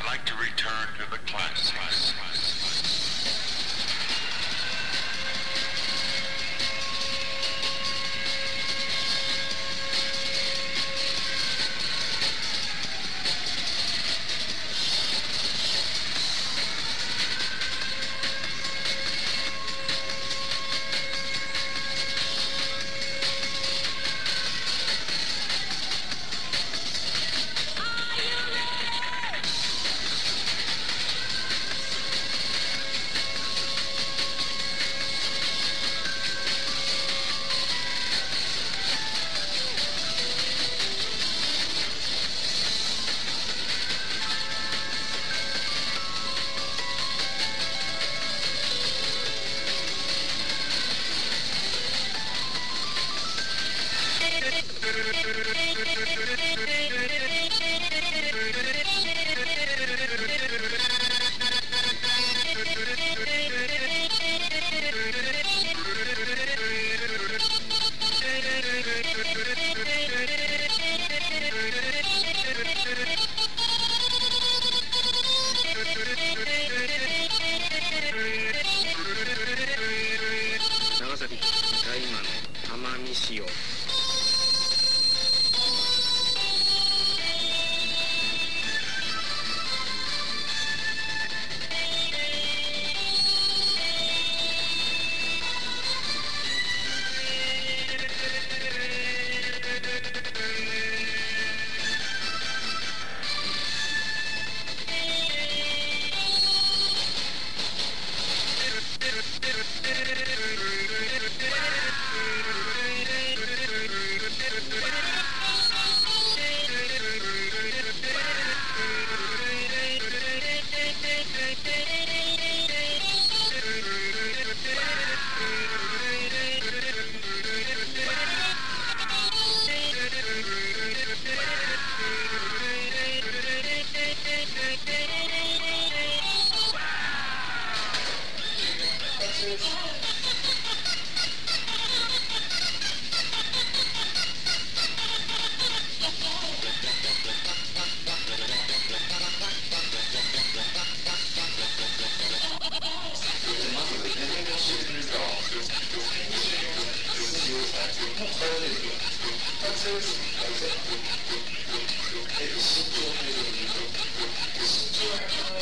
I'd like to return to the classics. や Thank you.